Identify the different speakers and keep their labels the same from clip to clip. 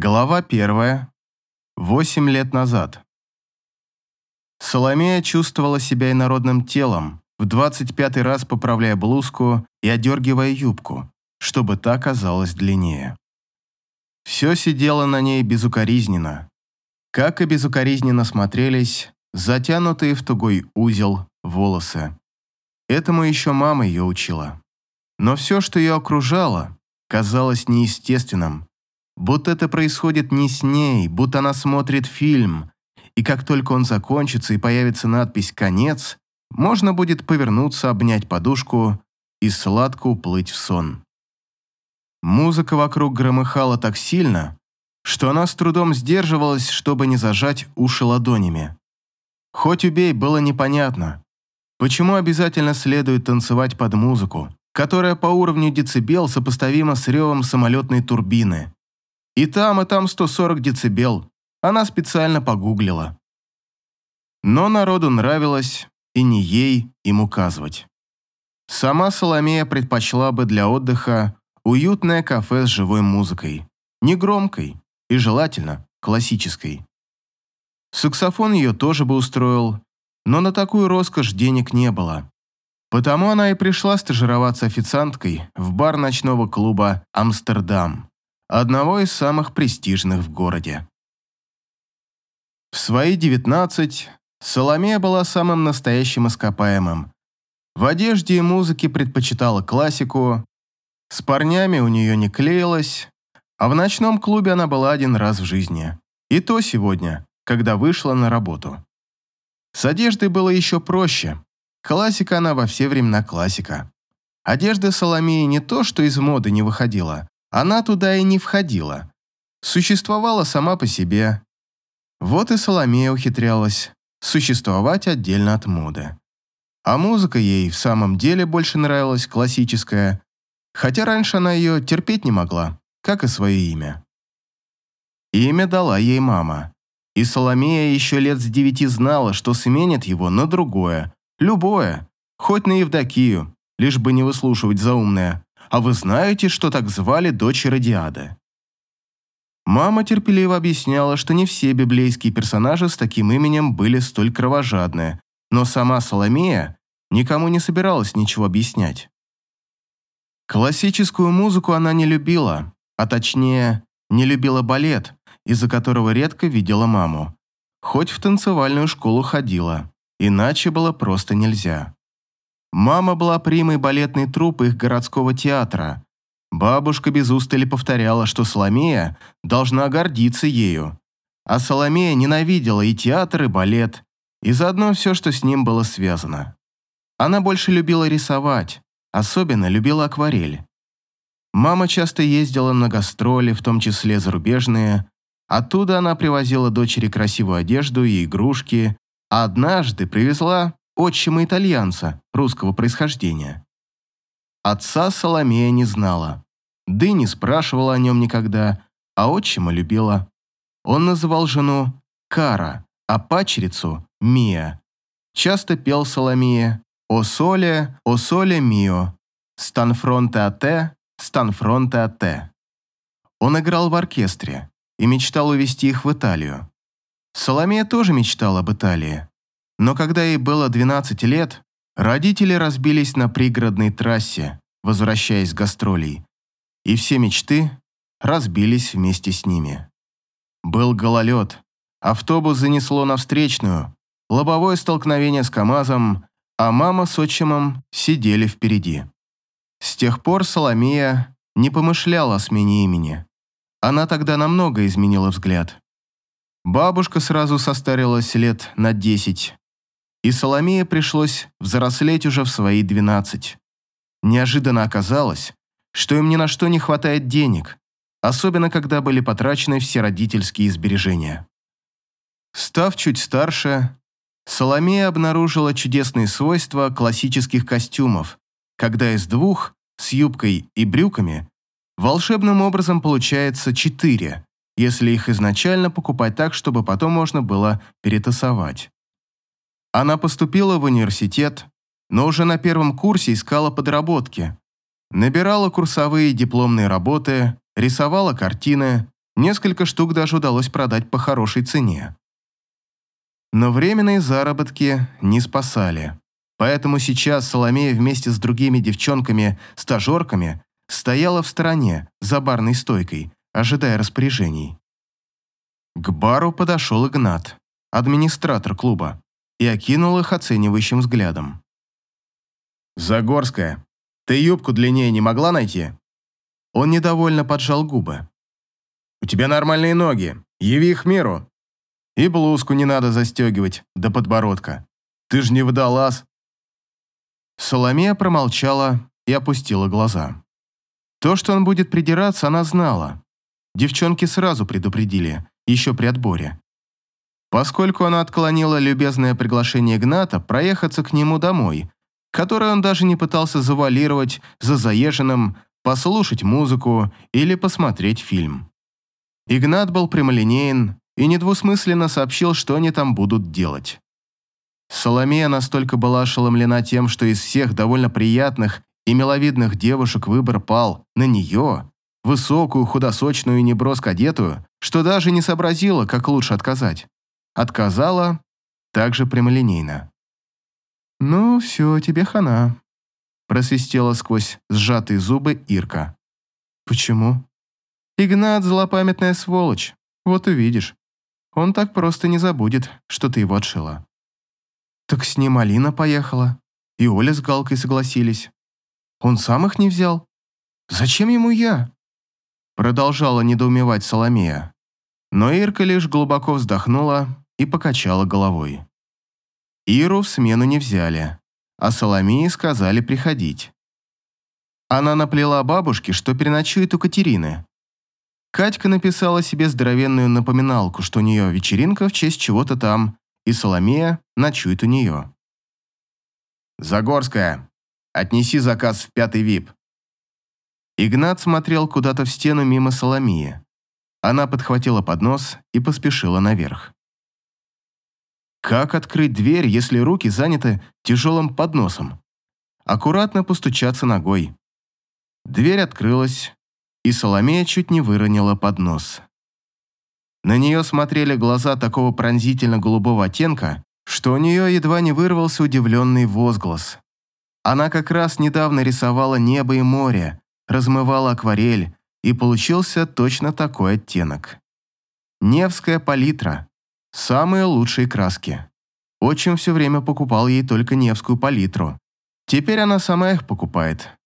Speaker 1: Глава первая. Восемь лет назад. Соломея чувствовала себя инородным телом, в двадцать пятый раз поправляя блузку и одергивая юбку, чтобы та казалась длиннее. Все сидело на ней безукоризненно. Как и безукоризненно смотрелись затянутые в тугой узел волосы. Этому еще мама ее учила. Но все, что ее окружало, казалось неестественным, будто это происходит не с ней, будто она смотрит фильм, и как только он закончится и появится надпись «Конец», можно будет повернуться, обнять подушку и сладко уплыть в сон. Музыка вокруг громыхала так сильно, что она с трудом сдерживалась, чтобы не зажать уши ладонями. Хоть убей, было непонятно, почему обязательно следует танцевать под музыку, которая по уровню децибел сопоставима с ревом самолетной турбины. И там, и там 140 децибел. Она специально погуглила. Но народу нравилось, и не ей им указывать. Сама Соломея предпочла бы для отдыха уютное кафе с живой музыкой. Негромкой и, желательно, классической. Саксофон ее тоже бы устроил, но на такую роскошь денег не было. Потому она и пришла стажироваться официанткой в бар ночного клуба «Амстердам» одного из самых престижных в городе. В свои 19 Соломея была самым настоящим ископаемым. В одежде и музыке предпочитала классику, с парнями у нее не клеилась, а в ночном клубе она была один раз в жизни. И то сегодня, когда вышла на работу. С одеждой было еще проще. Классика она во все времена классика. Одежда Соломеи не то, что из моды не выходила, она туда и не входила. Существовала сама по себе. Вот и Соломея ухитрялась существовать отдельно от моды. А музыка ей в самом деле больше нравилась классическая, хотя раньше она ее терпеть не могла, как и свое имя. Имя дала ей мама, и Соломея еще лет с девяти знала, что сменит его на другое, любое, хоть на Евдокию, лишь бы не выслушивать заумное. А вы знаете, что так звали дочь Радиады?» Мама терпеливо объясняла, что не все библейские персонажи с таким именем были столь кровожадные, но сама Соломея никому не собиралась ничего объяснять. Классическую музыку она не любила, а точнее, не любила балет, из-за которого редко видела маму. Хоть в танцевальную школу ходила, иначе было просто нельзя. Мама была примой балетной труппы их городского театра. Бабушка без устали повторяла, что Соломея должна гордиться ею. А Соломея ненавидела и театр, и балет, и заодно все, что с ним было связано. Она больше любила рисовать, особенно любила акварель. Мама часто ездила на гастроли, в том числе зарубежные. Оттуда она привозила дочери красивую одежду и игрушки, а однажды привезла отчима итальянца русского происхождения. Отца Соломея не знала, да и не спрашивала о нем никогда, а отчима любила. Он называл жену Кара, а пачерицу Мия. Часто пел Соломея «О соле, о соле мио, стан фронте а те, стан фронте а те». Он играл в оркестре и мечтал увезти их в Италию. Соломея тоже мечтала об Италии, но когда ей было 12 лет, родители разбились на пригородной трассе, возвращаясь с гастролей, и все мечты разбились вместе с ними. Был гололед, автобус занесло на встречную, лобовое столкновение с КамАЗом, а мама с отчимом сидели впереди. С тех пор Соломея не помышляла о смене имени. Она тогда намного изменила взгляд. Бабушка сразу состарилась лет на десять, и Соломее пришлось взрослеть уже в свои двенадцать. Неожиданно оказалось, что им ни на что не хватает денег, особенно когда были потрачены все родительские сбережения. Став чуть старше, Соломея обнаружила чудесные свойства классических костюмов, когда из двух, с юбкой и брюками, волшебным образом получается четыре, если их изначально покупать так, чтобы потом можно было перетасовать. Она поступила в университет, но уже на первом курсе искала подработки. Набирала курсовые дипломные работы, рисовала картины, Несколько штук даже удалось продать по хорошей цене. Но временные заработки не спасали. Поэтому сейчас Соломея вместе с другими девчонками-стажерками стояла в стороне, за барной стойкой, ожидая распоряжений. К бару подошел Игнат, администратор клуба, и окинул их оценивающим взглядом. «Загорская, ты юбку длиннее не могла найти?» Он недовольно поджал губы. «У тебя нормальные ноги, яви их миру. И блузку не надо застегивать до подбородка. Ты ж не водолаз». Соломея промолчала и опустила глаза. То, что он будет придираться, она знала. Девчонки сразу предупредили, еще при отборе. Поскольку она отклонила любезное приглашение Игната проехаться к нему домой, которое он даже не пытался завуалировать за заезженным, послушать музыку или посмотреть фильм. Игнат был прямолинеен и недвусмысленно сообщил, что они там будут делать. Соломея настолько была ошеломлена тем, что из всех довольно приятных и миловидных девушек выбор пал на нее, высокую, худосочную и неброско одетую, что даже не сообразила, как лучше отказать. Отказала также прямолинейно. «Ну, все, тебе хана», – просвистела сквозь сжатые зубы Ирка. «Почему?» «Игнат – злопамятная сволочь, вот увидишь. Он так просто не забудет, что ты его отшила». «Так с ним Алина поехала, и Оля с Галкой согласились. Он сам их не взял. Зачем ему я?» Продолжала недоумевать Соломея. Но Ирка лишь глубоко вздохнула и покачала головой. Иру в смену не взяли, а Соломии сказали приходить. Она наплела бабушке, что переночует у Катерины. Катька написала себе здоровенную напоминалку, что у нее вечеринка в честь чего-то там, и Соломея ночует у нее. «Загорская, отнеси заказ в пятый ВИП». Игнат смотрел куда-то в стену мимо Соломии. Она подхватила поднос и поспешила наверх. Как открыть дверь, если руки заняты тяжелым подносом? Аккуратно постучаться ногой. Дверь открылась, и Соломея чуть не выронила поднос. На нее смотрели глаза такого пронзительно-голубого оттенка, что у нее едва не вырвался удивленный возглас. Она как раз недавно рисовала небо и море, размывала акварель, и получился точно такой оттенок. Невская палитра. Самые лучшие краски. Отчим все время покупал ей только Невскую палитру. Теперь она сама их покупает.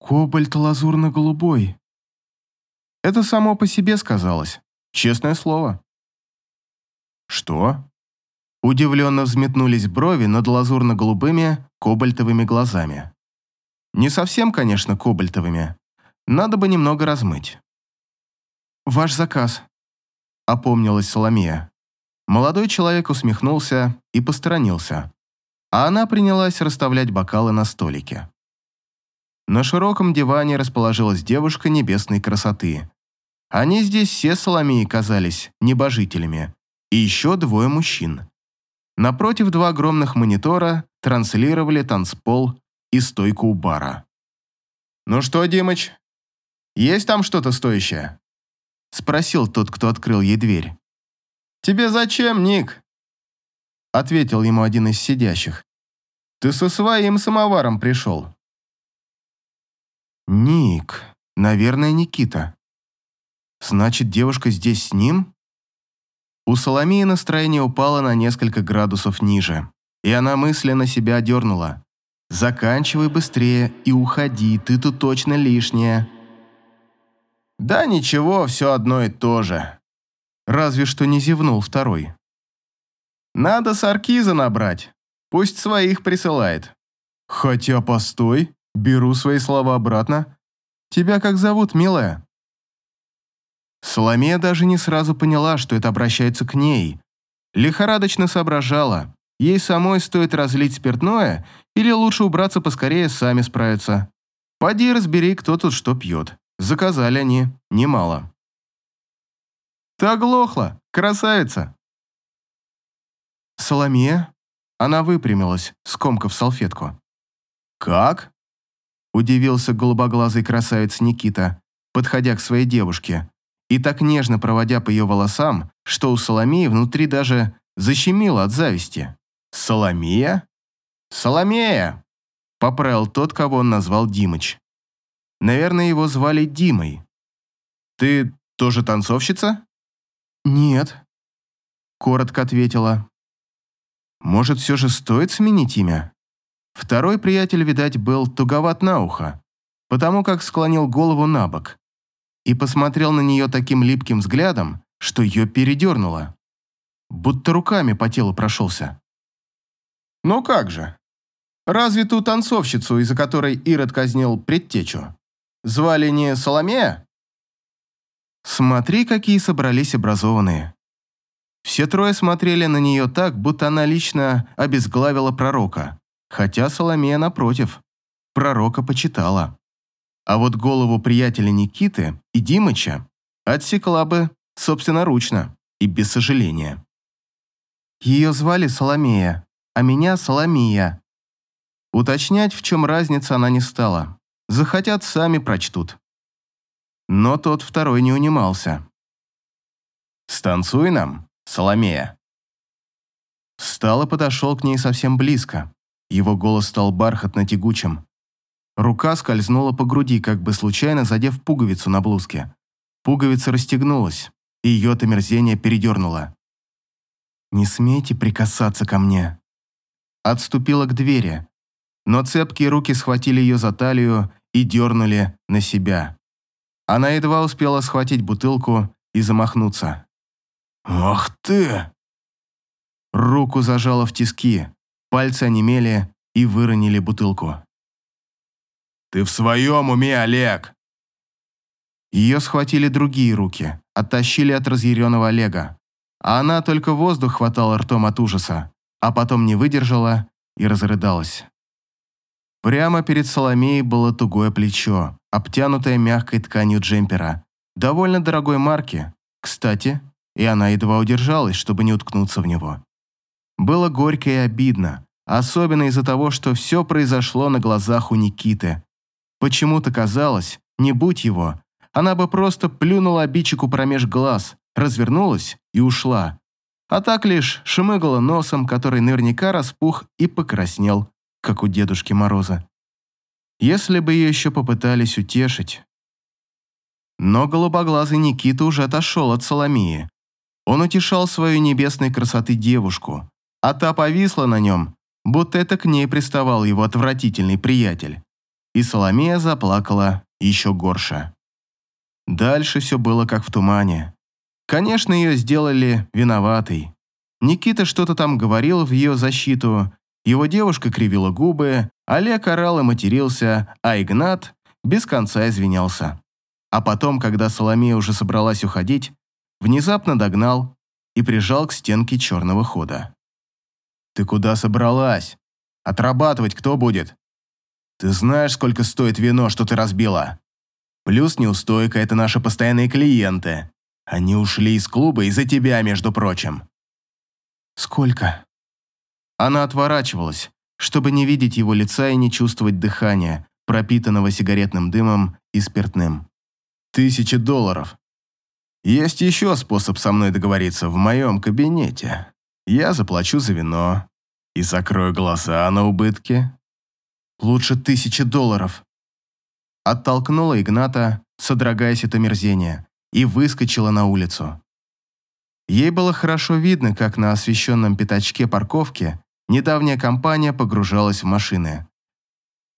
Speaker 1: Кобальт лазурно-голубой. Это само по себе сказалось. Честное слово. Что? Удивленно взметнулись брови над лазурно-голубыми кобальтовыми глазами. Не совсем, конечно, кобальтовыми. Надо бы немного размыть. «Ваш заказ», — опомнилась Соломея. Молодой человек усмехнулся и посторонился, а она принялась расставлять бокалы на столике. На широком диване расположилась девушка небесной красоты. Они здесь все Соломеи казались небожителями, и еще двое мужчин. Напротив два огромных монитора транслировали танцпол и стойку у бара. «Ну что, Димыч, есть там что-то стоящее?» Спросил тот, кто открыл ей дверь. «Тебе зачем, Ник?» Ответил ему один из сидящих. «Ты со своим самоваром пришел». «Ник, наверное, Никита. Значит, девушка здесь с ним?» У Соломеи настроение упало на несколько градусов ниже, и она мысленно себя дернула. «Заканчивай быстрее и уходи, ты тут точно лишняя». «Да ничего, все одно и то же», Разве что не зевнул второй. «Надо Саркиза набрать. Пусть своих присылает». «Хотя, постой, беру свои слова обратно. Тебя как зовут, милая?» Соломея даже не сразу поняла, что это обращается к ней. Лихорадочно соображала. Ей самой стоит разлить спиртное или лучше убраться поскорее, сами справиться. Поди разбери, кто тут что пьет. Заказали они немало. Ты оглохла, красавица!» «Соломея?» Она выпрямилась, скомкав салфетку. «Как?» Удивился голубоглазый красавец Никита, подходя к своей девушке и так нежно проводя по ее волосам, что у Соломеи внутри даже защемило от зависти. «Соломия?» «Соломея!» – поправил тот, кого он назвал Димыч. Наверное, его звали Димой. «Ты тоже танцовщица?» «Нет», – коротко ответила. «Может, все же стоит сменить имя?» Второй приятель, видать, был туговат на ухо, потому как склонил голову на бок и посмотрел на нее таким липким взглядом, что ее передернуло. Будто руками по телу прошелся. «Ну как же? Разве ту танцовщицу, из-за которой Ирод казнил предтечу, звали не Соломея?» Смотри, какие собрались образованные. Все трое смотрели на нее так, будто она лично обезглавила пророка, хотя Соломея, напротив, пророка почитала. А вот голову приятеля Никиты и Димыча отсекла бы собственноручно и без сожаления. Ее звали Соломея, а меня Соломия. Уточнять, в чем разница, она не стала. Захотят, сами прочтут. Но тот второй не унимался. «Станцуй нам, Соломея». И подошел к ней совсем близко. Его голос стал бархатно-тягучим. Рука скользнула по груди, как бы случайно задев пуговицу на блузке. Пуговица расстегнулась, и ее от омерзения передернула. «Не смейте прикасаться ко мне». Отступила к двери, но цепкие руки схватили ее за талию и дернули на себя. Она едва успела схватить бутылку и замахнуться. «Ах ты!» Руку зажала в тиски, пальцы онемели и выронили бутылку. «Ты в своем уме, Олег?» Ее схватили другие руки, оттащили от разъяренного Олега. А она только воздух хватала ртом от ужаса, а потом не выдержала и разрыдалась. Прямо перед Соломеей было тугое плечо, обтянутое мягкой тканью джемпера, довольно дорогой марки, кстати, и она едва удержалась, чтобы не уткнуться в него. Было горько и обидно, особенно из-за того, что все произошло на глазах у Никиты, Почему-то казалось, не будь его, она бы просто плюнула обидчику промеж глаз, развернулась и ушла. А так лишь шмыгала носом, который наверняка распух и покраснел, как у Дедушки Мороза. Если бы ее еще попытались утешить. Но голубоглазый Никита уже отошел от Соломии. Он утешал свою небесной красоты девушку, а та повисла на нем, будто это к ней приставал его отвратительный приятель и Соломея заплакала еще горше. Дальше все было как в тумане. Конечно, ее сделали виноватой. Никита что-то там говорил в ее защиту, его девушка кривила губы, Олег орал и матерился, а Игнат без конца извинялся. А потом, когда Соломея уже собралась уходить, внезапно догнал и прижал к стенке черного хода. «Ты куда собралась? Отрабатывать кто будет?» Ты знаешь, сколько стоит вино, что ты разбила? Плюс неустойка – это наши постоянные клиенты. Они ушли из клуба из-за тебя, между прочим». «Сколько?» Она отворачивалась, чтобы не видеть его лица и не чувствовать дыхания, пропитанного сигаретным дымом и спиртным. «Тысяча долларов. Есть еще способ со мной договориться в моем кабинете. Я заплачу за вино и закрою глаза на убытки, Лучше тысячи долларов. Оттолкнула Игната, содрогаясь от омерзения, и выскочила на улицу. Ей было хорошо видно, как на освещенном пятачке парковки недавняя компания погружалась в машины.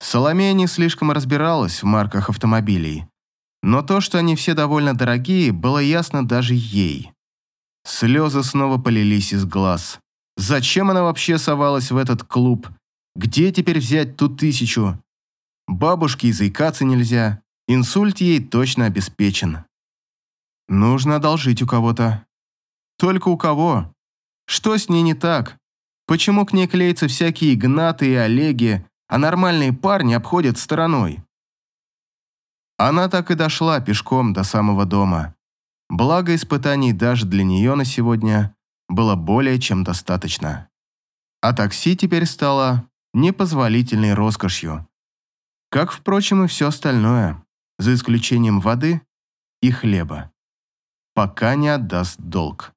Speaker 1: Соломея не слишком разбиралась в марках автомобилей, но то, что они все довольно дорогие, было ясно даже ей. Слезы снова полились из глаз. Зачем она вообще совалась в этот клуб, где теперь взять ту тысячу? Бабушке и заикаться нельзя. Инсульт ей точно обеспечен. Нужно одолжить у кого-то. Только у кого? Что с ней не так? Почему к ней клеятся всякие Игнаты и Олеги, а нормальные парни обходят стороной? Она так и дошла пешком до самого дома. Благо испытаний даже для нее на сегодня было более чем достаточно. А такси теперь стало непозволительной роскошью. Как, впрочем, и все остальное, за исключением воды и хлеба. пока не отдаст долг.